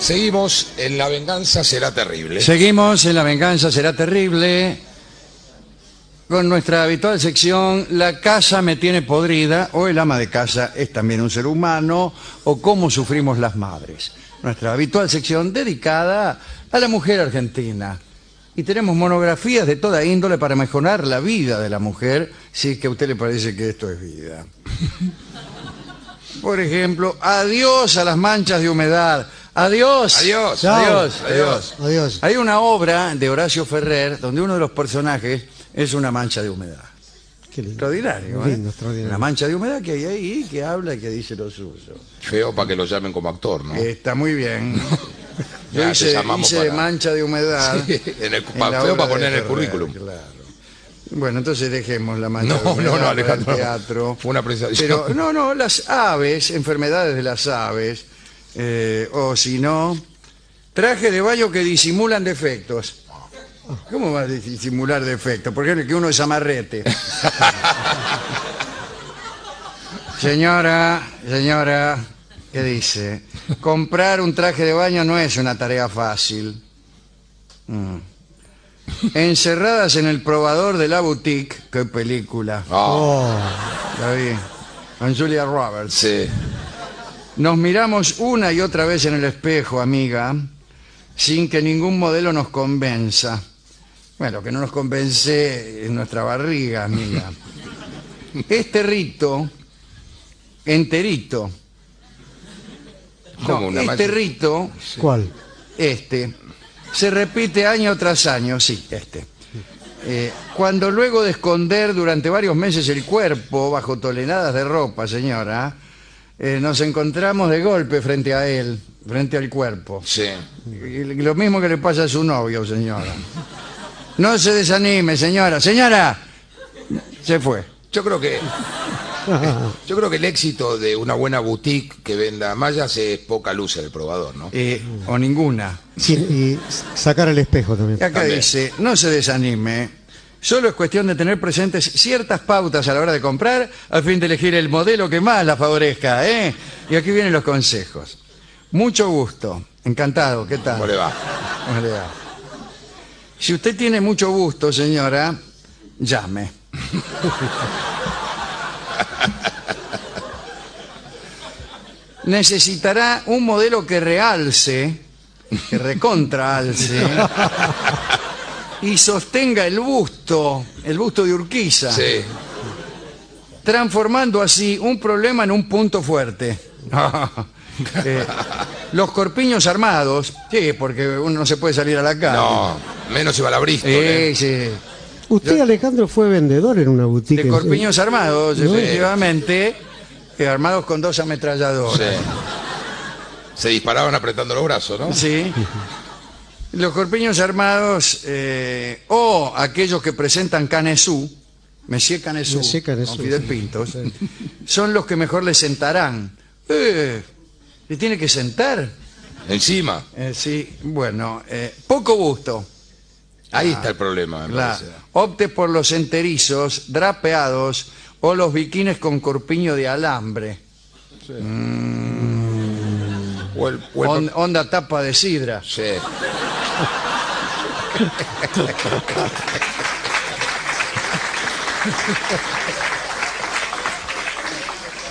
Seguimos en La Venganza Será Terrible. Seguimos en La Venganza Será Terrible con nuestra habitual sección La casa me tiene podrida o el ama de casa es también un ser humano o cómo sufrimos las madres. Nuestra habitual sección dedicada a la mujer argentina. Y tenemos monografías de toda índole para mejorar la vida de la mujer, si es que a usted le parece que esto es vida. Por ejemplo, adiós a las manchas de humedad. Adiós. Adiós. Chao. Adiós. Adiós. Adiós. Hay una obra de Horacio Ferrer donde uno de los personajes es una mancha de humedad. Qué lindo. Extraordinario, ¿eh? Lindo, extraordinario. Una mancha de humedad que hay ahí, que habla y que dice lo suyo. Feo para que lo llamen como actor, ¿no? Está muy bien. Yo Ya, te hice, llamamos hice de para- mancha de humedad. Sí, en el- la feo obra para de poner en el Ferrer, currículum. claro. Bueno, entonces dejemos la mancha No, de humedad no, no, para Alejandro, el no. teatro. Fue una presentación. Pero no, no, las aves, enfermedades de las aves, eh, o si no, traje de baño que disimulan defectos. ¿Cómo va a disimular defectos? Por ejemplo, que uno es amarrete. señora, señora, ¿qué dice? Comprar un traje de baño no es una tarea fácil. Mm. Encerradas en el probador de la boutique, qué película. Oh, La vi. Con Julia Roberts. sí. Nos miramos una y otra vez en el espejo, amiga, sin que ningún modelo nos convenza. Bueno, lo que no nos convence es nuestra barriga, amiga. Este rito, enterito, no, una este rito, ¿cuál? este, se repite año tras año, sí, este. Eh, cuando luego de esconder durante varios meses el cuerpo bajo toneladas de ropa, señora, eh, nos encontramos de golpe frente a él, frente al cuerpo. Sí. Y lo mismo que le pasa a su novio, señora. No se desanime, señora. Señora, se fue. Yo creo que yo creo que el éxito de una buena boutique que venda mallas es poca luz en el probador, ¿no? Eh, o ninguna. Sí, y sacar el espejo también. Y acá También. dice, no se desanime. Solo es cuestión de tener presentes ciertas pautas a la hora de comprar a fin de elegir el modelo que más la favorezca. ¿eh? Y aquí vienen los consejos. Mucho gusto. Encantado. ¿Qué tal? ¿Cómo le va? ¿Cómo le va? Si usted tiene mucho gusto, señora, llame. Necesitará un modelo que realce, que recontraalce y sostenga el busto, el busto de Urquiza, Sí. transformando así un problema en un punto fuerte. Eh, los corpiños armados, sí, porque uno no se puede salir a la calle. No, menos si va la Bristol. ¿eh? Sí, sí. Usted, Alejandro, fue vendedor en una boutique. De corpiños armados, No. efectivamente, eh, armados con dos ametralladoras. Sí. Se disparaban apretando los brazos, ¿no? Sí. Los corpiños armados, eh, o aquellos que presentan Canesú, Monsieur Canesú, con Fidel sí. Pintos, son los que mejor le sentarán. Eh, ¿Le tiene que sentar? Encima. Eh, sí, bueno, eh, poco gusto. Ahí está el problema, me La- parece. opte por los enterizos, drapeados o los biquines con corpiño de alambre. O el, o el- On- onda tapa de sidra. Sí.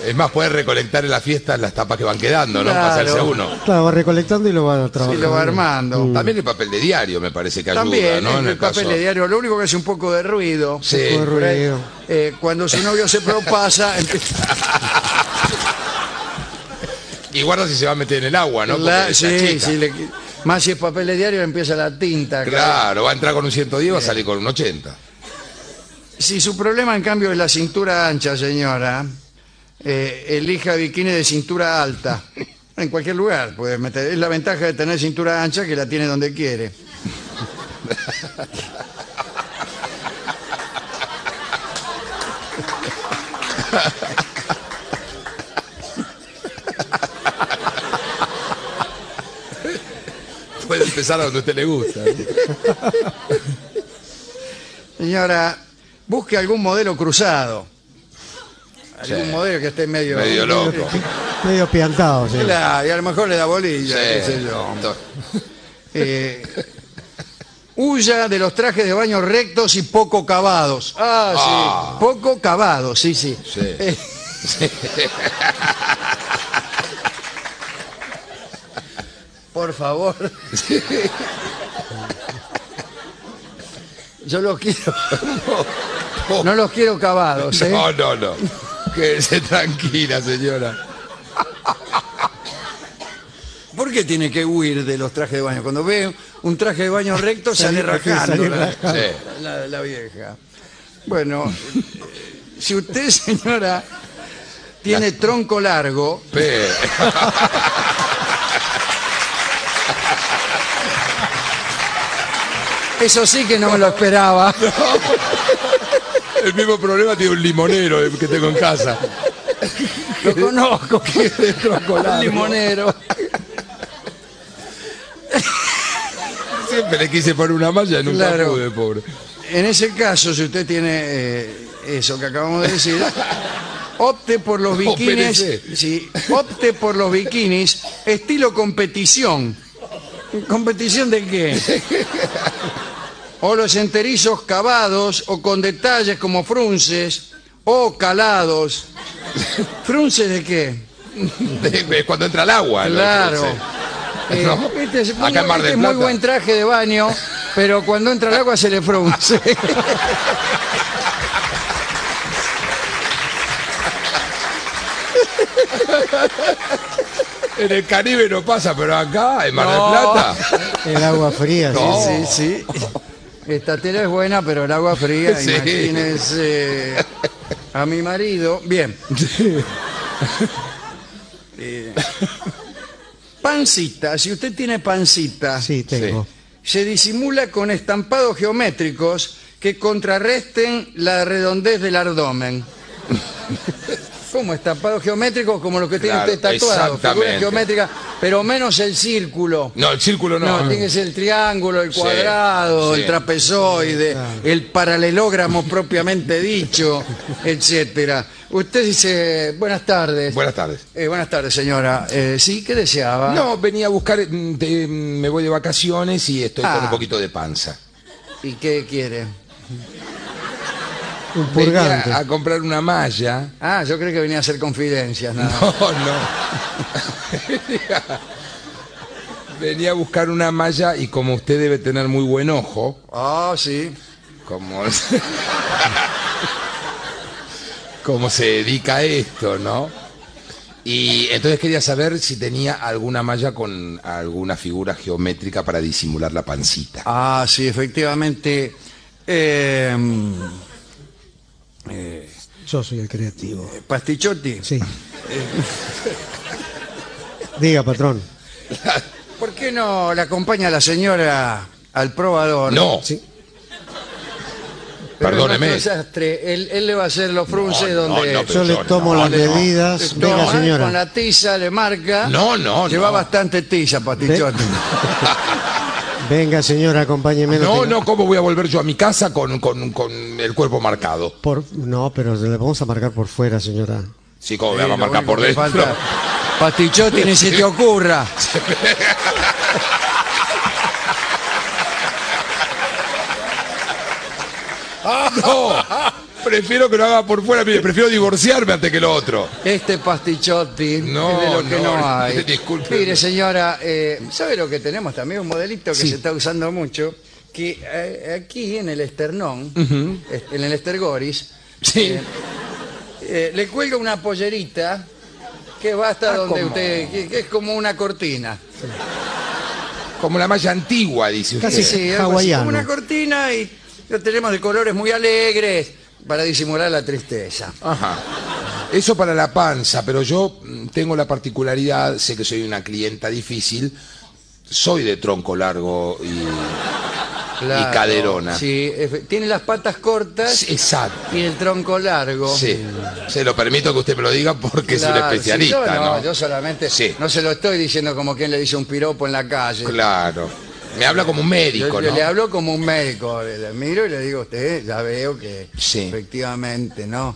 Es más, puede recolectar en las fiestas las tapas que van quedando, ¿no? Claro. Pasarse a uno. Claro, va recolectando y lo va Y trabajar. lo va armando. También el papel de diario me parece que ayuda, También ¿no? el, En el papel caso- de diario, lo único que hace un poco de ruido. Sí. Un poco de ruido. eh, cuando su novio se propasa, Y guarda si se va a meter en el agua, ¿no? la- sí, sí, le- más si es papel de diario empieza la tinta. Claro, va a entrar con un 110 va a salir con un 80. Si su problema en cambio es la cintura ancha, señora, eh, elija bikini de cintura alta. En cualquier lugar puede meter. Es la ventaja de tener cintura ancha que la tiene donde quiere. empezar a donde a usted le gusta. Señora, busque algún modelo cruzado. algún Sí. modelo que esté medio... Medio loco. Medio piantado, sí. Y a lo mejor le da bolilla, Sí. qué sé yo. Eh, huya de los trajes de baño rectos y poco cavados. Ah, sí. Ah. Poco cavados, sí, sí. Sí. Eh, por favor. Yo los quiero. No los quiero cavados, ¿eh? No, no, no. Quédese tranquila, señora. ¿Por qué tiene que huir de los trajes de baño? Cuando ve un traje de baño recto sale Sale- rajando la, rajando. Sí. la- la vieja. Bueno, si usted, señora, tiene tronco largo, Pe- eso sí que no me lo esperaba. El mismo problema tiene un limonero eh, que tengo en casa. Lo conozco. tronco Un largo. limonero. Siempre le quise poner una malla y nunca Claro. pude, pobre. En ese caso, si usted tiene eh, eso que acabamos de decir, opte por los bikinis, sí, opte por los bikinis estilo competición. ¿Competición de qué? O los enterizos cavados o con detalles como frunces o calados. ¿Frunces de qué? De- de Cuando entra el agua. ¿no? Claro. Sí. Eh, ¿No? este es, muy, Acá en Mar este del es muy buen traje de baño, pero cuando entra el agua se le frunce. En el Caribe no pasa, pero acá, en Mar del. Plata. El agua fría, sí. No. Sí, sí. Esta tela es buena, pero el agua fría, Sí. imagínense a mi marido. Bien. Eh, pancita, si usted tiene pancita, Sí, tengo. se disimula con estampados geométricos que contrarresten la redondez del abdomen. Como estampados geométricos como los que tiene Claro, usted tatuado, figuras exactamente. geométricas, pero menos el círculo. No, el círculo no. No, tiene que ser el triángulo, el Sí, cuadrado, sí. el trapezoide, el paralelogramo propiamente dicho, etcétera. Usted dice, buenas tardes. Buenas tardes. Eh, buenas tardes, señora. Eh, sí, ¿qué deseaba? No, venía a buscar, mm, de- me voy de vacaciones y estoy Ah. con un poquito de panza. ¿Y qué quiere? Un purgante. Venía a comprar una malla. Ah, yo creo que venía a hacer confidencias. nada. No, no. venía, venía a buscar una malla y como usted debe tener muy buen ojo, Ah, sí. como, como se dedica a esto, ¿no? Y entonces quería saber si tenía alguna malla con alguna figura geométrica para disimular la pancita. Ah, sí, efectivamente. Eh, Yo soy el creativo. Pastichotti, Sí. Diga, patrón. ¿por qué no le acompaña la señora al probador? No, Sí. Pero perdóneme. desastre. Él, él le va a hacer los frunces No, no, donde no, Yo le yo tomo no, las no. bebidas. toma Venga, con señora. la tiza, le marca. No, no, Lleva no. bastante tiza, Pastichotti. Venga, señora, acompáñeme. No, no, ¿cómo voy a volver yo a mi casa con, con- con el cuerpo marcado? Por... No, pero le vamos a marcar por fuera, señora. Sí, ¿cómo me Sí, va a marcar por dentro? falta- Pastichotti, ni se te ocurra. No, prefiero que lo haga por fuera, mire, prefiero divorciarme antes que lo otro. Este pastichotti No, es de lo que no, no, hay. disculpe. Mire, señora, eh, ¿sabe lo que tenemos también? Un modelito que Sí. se está usando mucho, que eh, aquí en el esternón, en el estergoris, Sí. eh, eh, le cuelga una pollerita que va hasta Ah, donde usted, que, que es como una cortina. Como la malla antigua, dice usted. Casi Sí, como una cortina y lo tenemos de colores muy alegres para disimular la tristeza. Ajá. Eso para la panza, pero yo mm, tengo la particularidad, sé que soy una clienta difícil, soy de tronco largo y, Claro, y caderona. Sí, tiene las patas cortas Sí, Exacto. y el tronco largo. Sí, se lo permito que usted me lo diga porque es un especialista, yo no, ¿no? yo solamente Sí. no se lo estoy diciendo como quien le dice un piropo en la calle. Claro. Me habla como un médico, yo ¿no? le hablo como un médico, le, miro y le digo, usted ya veo que Sí. efectivamente, ¿no?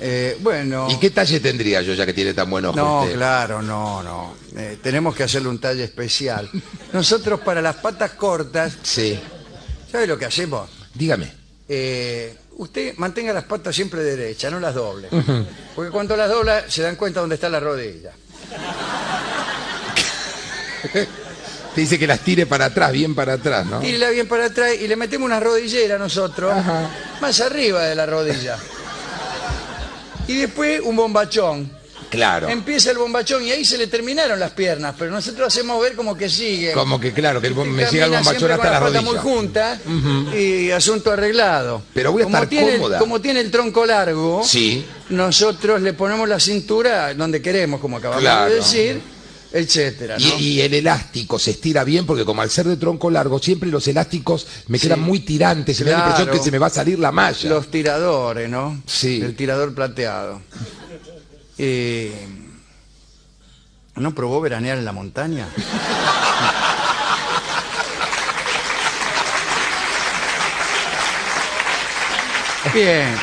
Eh, bueno. ¿Y qué talle tendría yo ya que tiene tan buen ojo No, usted? claro, no, no. Eh, tenemos que hacerle un talle especial. Nosotros para las patas cortas, Sí. ¿sabe lo que hacemos? Dígame. Eh, usted mantenga las patas siempre derechas, no las doble. Porque cuando las dobla se dan cuenta dónde está la rodilla. Te dice que las tire para atrás, bien para atrás, ¿no? Tírela bien para atrás y le metemos una rodillera nosotros, más arriba de la rodilla. Y después un bombachón. Claro. Empieza el bombachón y ahí se le terminaron las piernas, pero nosotros hacemos ver como que sigue. Como que claro, que el bom- me siga el bombachón hasta la rodilla. muy juntas y asunto arreglado. Pero voy a como estar tiene, cómoda. Como tiene el tronco largo, Sí. nosotros le ponemos la cintura donde queremos, como acabamos Claro. de decir, etcétera. Y, ¿no? y el elástico se estira bien porque como al ser de tronco largo, siempre los elásticos me quedan muy tirantes, se me da la impresión que se me va a salir la malla. Los tiradores, ¿no? Sí. El tirador plateado. Eh, ¿No probó veranear en la montaña? Bien.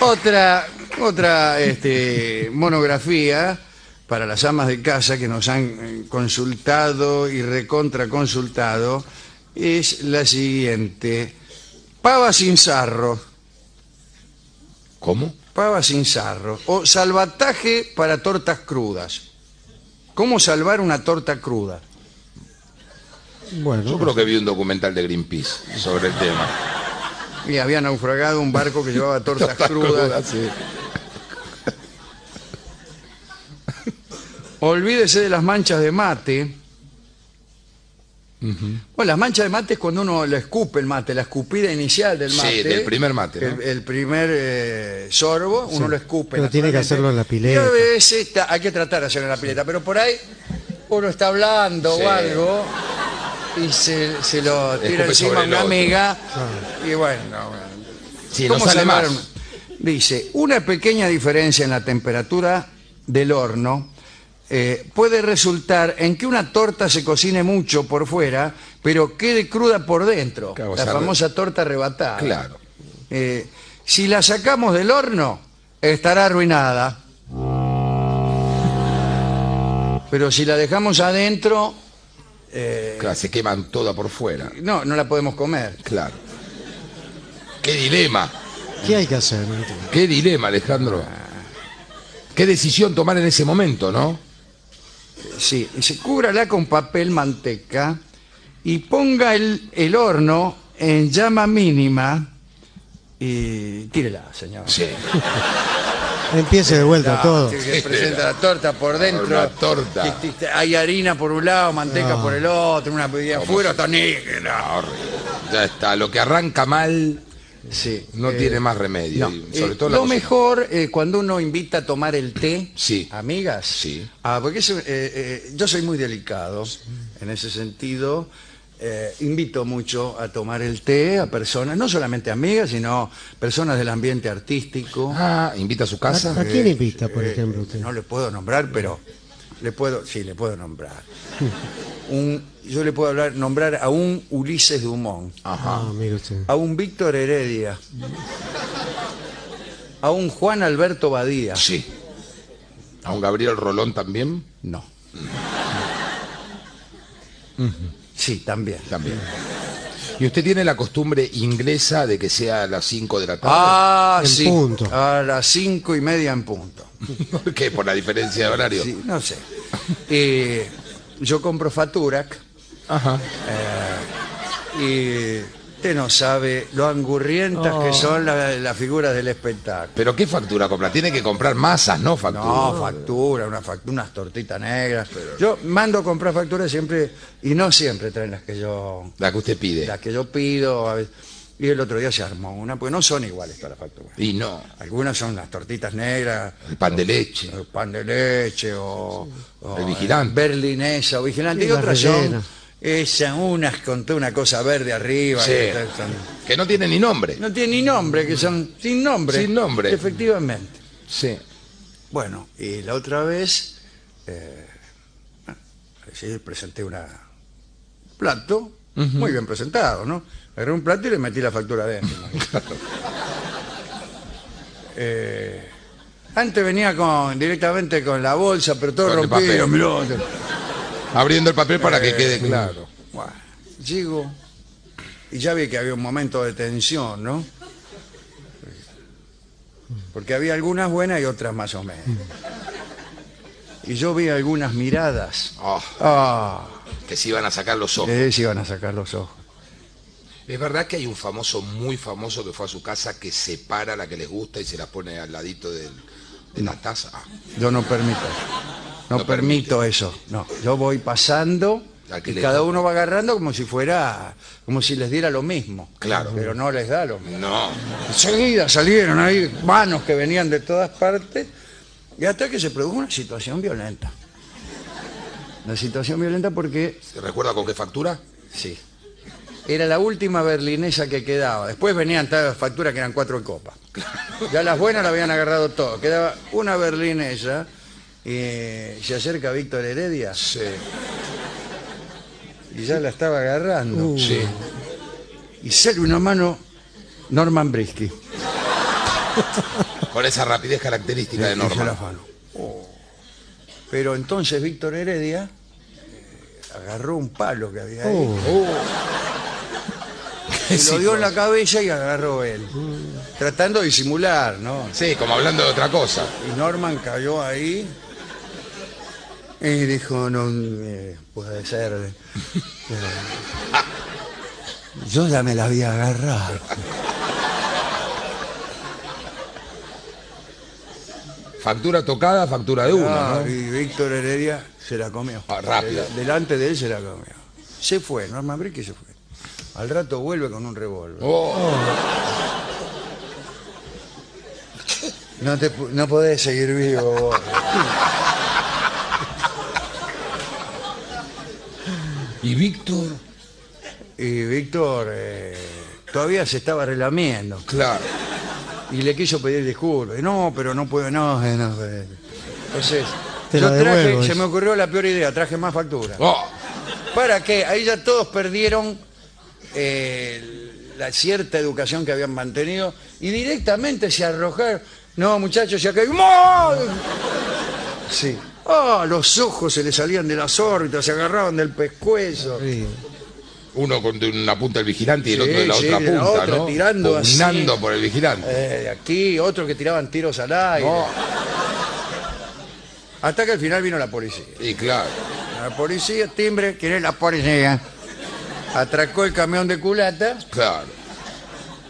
Otra, otra este, monografía para las amas de casa que nos han eh, consultado y recontraconsultado es la siguiente. Pava sin sarro. ¿Cómo? Pava sin sarro. O salvataje para tortas crudas. ¿Cómo salvar una torta cruda? Bueno, Yo creo que vi un documental de Greenpeace sobre el tema. Y había naufragado un barco que llevaba tortas crudas. sí. Olvídese de las manchas de mate. Bueno, las manchas de mate es cuando uno le escupe el mate, la escupida inicial del Sí, mate. del primer mate, ¿no? El, el primer eh, sorbo, uno lo escupe. Pero tiene que hacerlo en la pileta. Y a veces está- hay que tratar de hacerlo en la pileta, pero por ahí uno está hablando Sí. o algo y se, se lo Escupe tira encima a una otro. amiga y bueno, bueno. Sí, no ¿Cómo sale salvar más. un- Dice, una pequeña diferencia en la temperatura del horno eh, puede resultar en que una torta se cocine mucho por fuera, pero quede cruda por dentro. Claro, o la sea, famosa torta arrebatada. Claro. Eh, si la sacamos del horno, estará arruinada. Pero si la dejamos adentro, Claro, se queman toda por fuera. no, no la podemos comer. Claro. Qué dilema. ¿qué hay que hacer? Qué dilema, Alejandro. Qué decisión tomar en ese momento, ¿no? Sí, dice, cúbrala con papel manteca y ponga el, el horno en llama mínima y tírela, señor. Sí. Empiece de vuelta todo. presenta la torta por dentro. Una torta. Que- que- Hay harina por un lado, manteca No. por el otro, una pedida afuera, está negra. Horrible. Ya está. Lo que arranca mal Sí. no eh, tiene más remedio. no. Y sobre Eh, todo lo mejor eh, cuando uno invita a tomar el té, Sí. amigas. Sí. Ah, porque eso, eh, eh, yo soy muy delicado en ese sentido. Eh, invito mucho a tomar el té a personas, no solamente amigas, sino personas del ambiente artístico. Ah, invita a su ¿A, casa. a quién invita, por Eh, ejemplo, usted? No le puedo nombrar, pero le puedo, sí, le puedo nombrar. Un- yo le puedo hablar, nombrar a un Ulises Dumont, Ajá. Ah, mire usted. a un Víctor Heredia, a un Juan Alberto Badía. Sí. ¿A un Gabriel Rolón también? No. Sí, también. También. ¿Y usted tiene la costumbre inglesa de que sea a las 5 de la tarde? Ah, En sí. punto. A las cinco y media en punto. ¿Por qué? ¿Por la diferencia de horario? Sí, no sé. Eh, yo compro Faturac Ajá. y usted no sabe lo angurrientas Oh. que son la- las figuras del espectáculo. ¿Pero qué factura compra? Tiene que comprar masas, no factura. No, factura, una fact- unas tortitas negras. Yo mando a comprar facturas siempre, y no siempre traen las que yo, La que usted pide. las que yo pido. a veces. Y el otro día se armó una, porque no son iguales todas las facturas. Y no. Algunas son las tortitas negras, El pan de leche. el pan de leche o, o, El vigilante. eh, berlinesa o vigilante. Sí, y las otras son. Esas, unas con toda una cosa verde arriba. Sí. que son- Que no tiene ni nombre. no tienen ni nombre, que son sin nombre. Sin nombre. Efectivamente. Sí. Bueno, y la otra vez, eh, presenté una un plato, muy bien presentado, ¿no? Agarré un plato y le metí la factura adentro. Eh, Antes venía con directamente con la bolsa, pero todo Con rompido. Abriendo el papel para que Eh, quede claro. Bueno, llego y ya vi que había un momento de tensión, ¿no? Porque había algunas buenas y otras más o menos. Y yo vi algunas miradas. Oh, Ah, que se iban a sacar los ojos. que se iban a sacar los ojos. Es verdad que hay un famoso, muy famoso, que fue a su casa que separa la que les gusta y se la pone al ladito del- de la taza. Ah, Yo no permito. No, No permito eso. No, yo voy pasando y cada uno va agarrando como si fuera, como si les diera lo mismo. Claro. Pero no les da lo mismo. no. Enseguida salieron ahí manos que venían de todas partes y hasta que se produjo una situación violenta. Una situación violenta porque, ¿Se recuerda con qué factura? sí, era la última berlinesa que quedaba. Después venían todas las facturas que eran cuatro copas. Ya las buenas la habían agarrado todo. Quedaba una berlinesa y se acerca Víctor Heredia Sí. y ya la estaba agarrando. Uh. Sí. Y sale una mano Norman Brisky. Con esa rapidez característica de Y se la Norma. afanó. Oh. Pero entonces Víctor Heredia eh, agarró un palo que había ahí. Oh, y lo dio en la cabeza y agarró él. Tratando de disimular, ¿no? Sí, como hablando de otra cosa. Y Norman cayó ahí y dijo, no eh, puede ser. eh, Yo ya me la había agarrado. Factura tocada, factura de uno, Ah, ¿no? Y Víctor Heredia se la comió. Ah, rápido. Del- Delante de él se la comió. Se fue, Norman Brisky se fue. Al rato vuelve con un revólver. Oh, No, te, pu- no podés seguir vivo vos. Y Víctor, Y Víctor eh, todavía se estaba relamiendo. claro. Y le quiso pedir disculpas. No, pero no puedo, no. eh, no, eh. Entonces, Te yo la traje, devuelvo, se es. me ocurrió la peor idea, traje más factura. Oh, ¿Para qué? Ahí ya todos perdieron eh, la cierta educación que habían mantenido y directamente se arrojaron. No, muchachos, se acá. Sí. Ah, los ojos se le salían de las órbitas, se agarraban del pescuezo. sí. uno con una punta del vigilante y el Sí, otro de la sí, otra de la punta, otra, ¿no? tirando así. Por el vigilante. Eh, de aquí, otros que tiraban tiros al aire. Oh, Hasta que al final vino la policía. y claro. La policía, timbre, ¿quién es la policía? Atracó el camión de culata, Claro.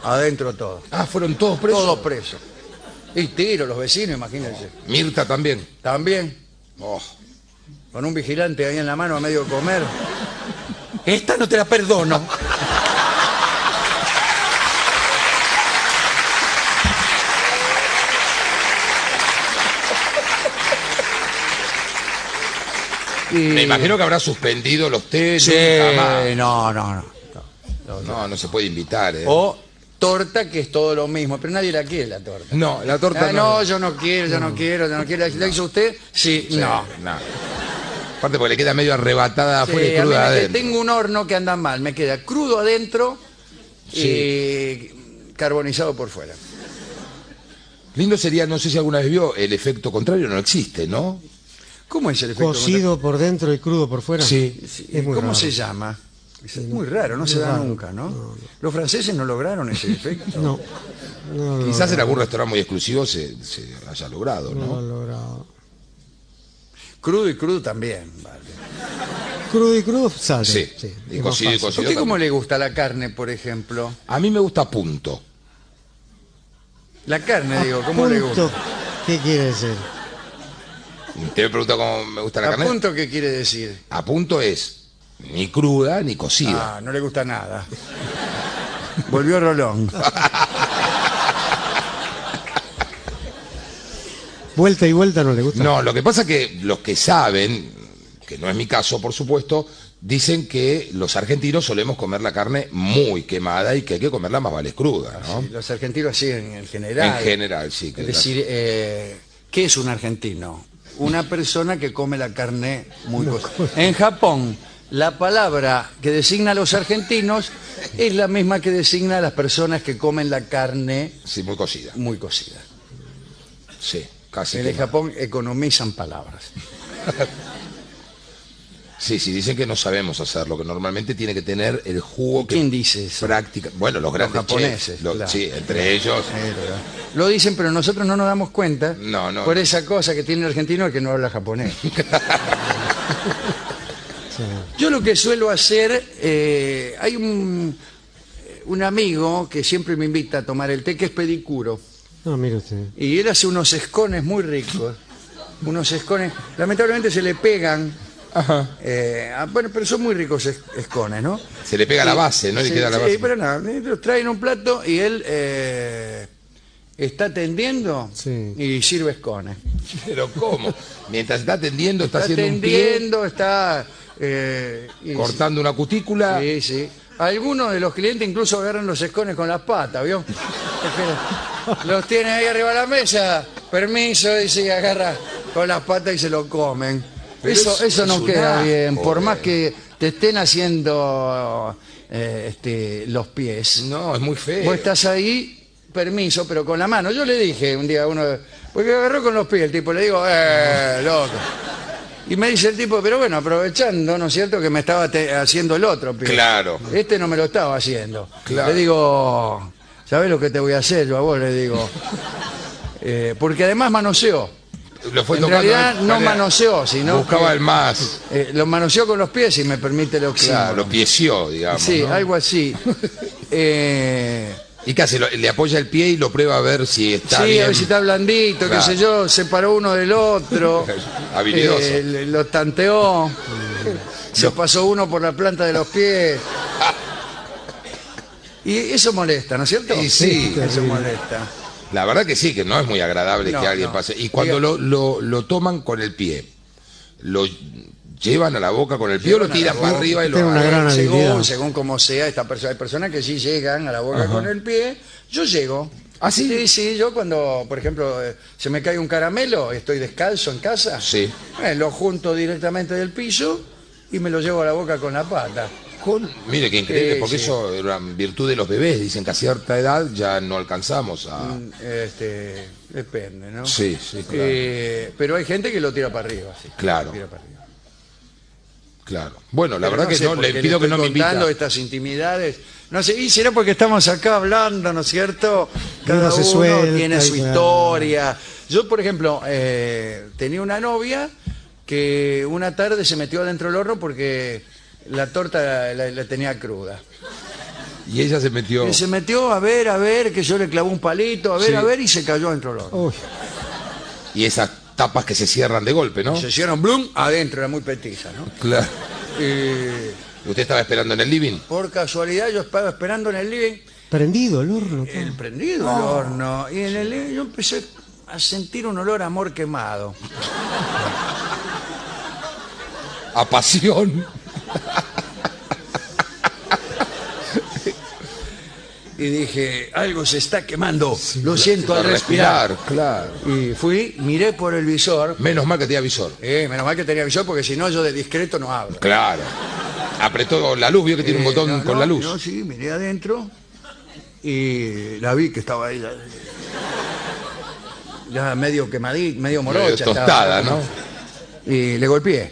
adentro todo. Ah, fueron todos presos. Todos presos. Y tiro, los vecinos, imagínense. Mirta también. También, Oh, con un vigilante ahí en la mano a medio comer. Esta no te la perdono. Y- me imagino que habrá suspendido los tenis. Sí, jamás. no, no, no. No, no se puede invitar. ¿eh? O torta, que es todo lo mismo, pero nadie la quiere la torta. No, la torta Ah, no, yo no quiero, yo no quiero, yo no quiero. ¿La hizo usted? Sí, Sí, no. no. Aparte porque le queda medio arrebatada Sí, afuera y cruda adentro. tengo un horno que anda mal, me queda crudo adentro y carbonizado por fuera. Lindo sería, no sé si alguna vez vio, el efecto contrario no existe, ¿no? ¿Cómo es el efecto? Cocido por dentro y crudo por fuera. Sí. Sí, Es muy ¿Cómo raro. se llama? Es muy raro, no se da raro. nunca, ¿no? Los franceses no lograron ese efecto. No. Quizás en algún restaurante muy exclusivo se, se haya logrado, no lo ¿no? ha logrado. Crudo y crudo también. vale. Crudo y crudo sale. Sí. sí, Y cocido y fácil. ¿A cocido. usted cómo le gusta la carne, por ejemplo? A mí me gusta a punto. La carne, digo, ¿cómo le gusta? ¿Qué quiere decir? Usted me pregunta cómo me gusta la ¿A carne. punto qué quiere decir? A punto es ni cruda ni cocida. Ah, no le gusta nada. Volvió Rolón. Vuelta y vuelta no le gusta. No, lo que pasa es que los que saben, que no es mi caso, por supuesto, dicen que los argentinos solemos comer la carne muy quemada y que hay que comerla más vale cruda, ¿no? Los argentinos así en, en general. En general, sí. que Es decir, eh, ¿qué es un argentino? Una persona que come la carne muy cocida. En Japón, la palabra que designa a los argentinos es la misma que designa a las personas que comen la carne Sí, muy cocida. muy cocida. Sí. Casi En que el no. Japón economizan palabras. Sí, sí, dicen que no sabemos hacerlo, que normalmente tiene que tener el jugo que ¿Quién dice eso? práctica. Bueno, los grandes japoneses, chefs, los- claro. sí, entre ellos. Lo dicen, pero nosotros no nos damos cuenta No, no. por esa cosa que tiene el argentino que no habla japonés. Yo lo que suelo hacer, eh, hay un, un amigo que siempre me invita a tomar el té, que es pedicuro. No, mire usted. Y él hace unos escones muy ricos. Unos escones, lamentablemente se le pegan. eh, ah, bueno, pero son muy ricos es- escones, ¿no? Se le pega la base, ¿no? Le Sí, queda la sí, base. pero nada, eh, los traen un plato y él eh, está atendiendo Sí. y sirve escones. Pero ¿cómo? Mientras está atendiendo, está, Está haciendo un pie, atendiendo, está... eh, y- cortando una cutícula. Sí, sí. Algunos de los clientes incluso agarran los escones con las patas, ¿vio? Los tiene ahí arriba de la mesa, permiso, dice, y agarra con las patas y se lo comen. Pero Eso, es- eso es no queda bien, por eh. más que te estén haciendo eh, este, los pies. No, es muy feo. Vos estás ahí, permiso, pero con la mano. Yo le dije un día a uno, porque agarró con los pies el tipo, le digo, eh, loco. Y me dice el tipo, pero bueno, aprovechando, ¿no es cierto?, que me estaba haciendo el otro. Claro. Este no me lo estaba haciendo. Claro. Le digo, ¿sabés lo que te voy a hacer yo a vos? Le digo. Eh, porque además manoseó. Lo fue en tocando realidad no manoseó, sino Buscaba que, el más. eh, lo manoseó con los pies, si me permite el oxímoron. Claro, lo pieció, digamos. Sí, ¿no? algo así. Eh, ¿Y qué hace? Le apoya el pie y lo prueba a ver si está sí, bien. a ver si está blandito, Claro. qué sé yo, separó uno del otro. Habilidoso. eh, lo tanteó. Se pasó uno por la planta de los pies. Y eso molesta, ¿no es cierto? Y sí. Eso molesta. La verdad que sí, que no es muy agradable No, que alguien no. pase. Y cuando Diga- lo, lo, lo toman con el pie, lo llevan a la boca con el pie o lo tiran para arriba y lo una gran según, habilidad. según como sea esta persona, hay personas que sí llegan a la boca con el pie. Yo llego. ¿Ah, sí? Sí, sí, yo cuando, por ejemplo, eh, se me cae un caramelo, estoy descalzo en casa, Sí. eh, lo junto directamente del piso y me lo llevo a la boca con la pata. Con- mire qué increíble, Sí, porque sí. eso era virtud de los bebés. Dicen que a cierta edad ya no alcanzamos a. Mm, Este, depende, ¿no? Sí, sí, claro. Eh, pero hay gente que lo tira para arriba, sí. Claro. Lo tira para arriba. Claro. Bueno, la Pero verdad que sé no, le pido que no me invita. estas intimidades. No sé, y será porque estamos acá hablando, ¿no es cierto? Cada Uno se uno suelta tiene su claro. historia. Yo, por ejemplo, eh, tenía una novia que una tarde se metió adentro del horno porque la torta la, la- la tenía cruda. Y ella se metió. Y se metió a ver, a ver, que yo le clavó un palito, a ver, Sí. a ver, y se cayó dentro del horno. Uy, Y esas tapas que se cierran de golpe, ¿no? Se hicieron blum adentro, era muy petiza, ¿no? Claro. Y ¿Usted estaba esperando en el living? por casualidad yo estaba esperando en el living, prendido el horno. el prendido el horno, y en el living yo empecé a sentir un olor a amor quemado. A pasión. Y dije, algo se está quemando, lo siento al respirar. claro. Y fui, miré por el visor, Menos mal que tenía visor. eh, menos mal que tenía visor porque si no yo de discreto no hablo. Claro. Apretó la luz, vio que tiene un Eh, botón no, con no, la luz. No, sí, miré adentro y la vi que estaba ahí. Ya, medio quemadita, medio morocha. Medio estaba. tostada, ¿no? Y le golpeé.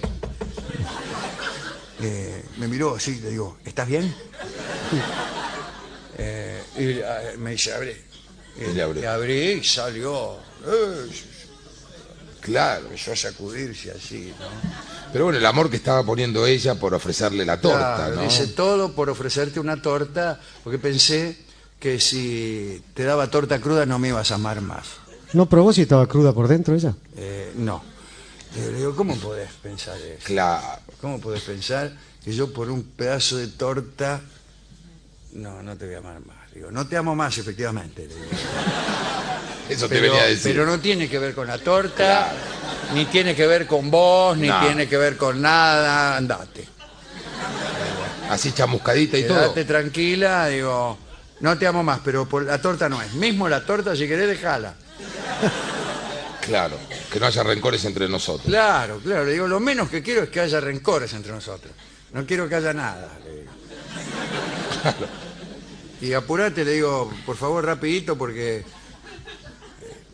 Eh, me miró así, le digo, ¿estás bien? Eh, y ah, me dice, abrí. Y le abrió. Y abrí y salió. Eh, Claro. empezó a sacudirse así, ¿no? Pero bueno, el amor que estaba poniendo ella por ofrecerle la torta, Claro, ¿no? Dice todo por ofrecerte una torta, porque pensé que si te daba torta cruda no me ibas a amar más. ¿No probó si estaba cruda por dentro ella? Eh, no. Eh, Le digo, ¿cómo podés pensar eso? Claro. ¿Cómo podés pensar que yo por un pedazo de torta no, no te voy a amar más? Digo, no te amo más, efectivamente. le digo. Eso te Pero, venía a decir. pero no tiene que ver con la torta, ni tiene que ver con vos, ni No. tiene que ver con nada. Andate. Así chamuscadita y todo. Quédate tranquila, digo, no te amo más, pero por la torta no es. Mismo la torta, si querés, dejala. Claro. Que no haya rencores entre nosotros. Claro, claro, le digo, lo menos que quiero es que haya rencores entre nosotros. No quiero que haya nada. le digo. Y apurate, le digo, por favor, rapidito, porque eh,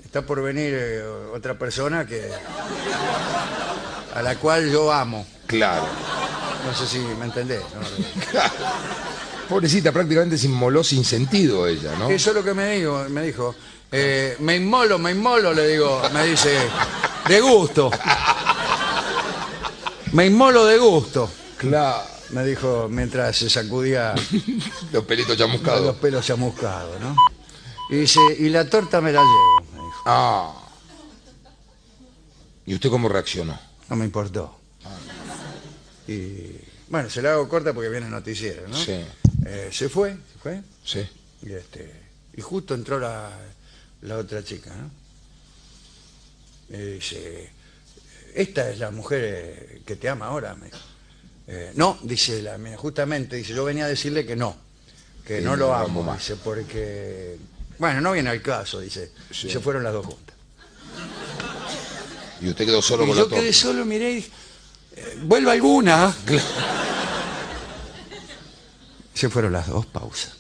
está por venir eh, otra persona que a la cual yo amo. Claro. No sé si me entendés. ¿no? Pobrecita, prácticamente se inmoló sin sentido ella, ¿no? Eso es lo que me dijo, me dijo. eh, me inmolo, me inmolo, le digo, me dice, de gusto. Me inmolo de gusto, Claro. Me dijo mientras se sacudía Los pelitos los chamuscados. pelos chamuscados, ¿no? Y dice, y la torta me la llevo, me dijo. Ah. ¿Y usted cómo reaccionó? No me importó. Y bueno, se la hago corta porque viene el noticiero, ¿no? Sí. Eh, se fue, se fue. Sí. Y, este, y justo entró la, la otra chica, ¿no? Y dice, esta es la mujer eh, que te ama ahora. me dijo. Eh, no, dice la mía, justamente, dice, yo venía a decirle que no, que no lo amo, más. dice, porque, bueno, no viene al caso, dice, Sí. se fueron las dos juntas. Y usted quedó solo y con yo la quedé solo, miré y dije, eh, vuelva alguna. Se fueron las dos, pausa.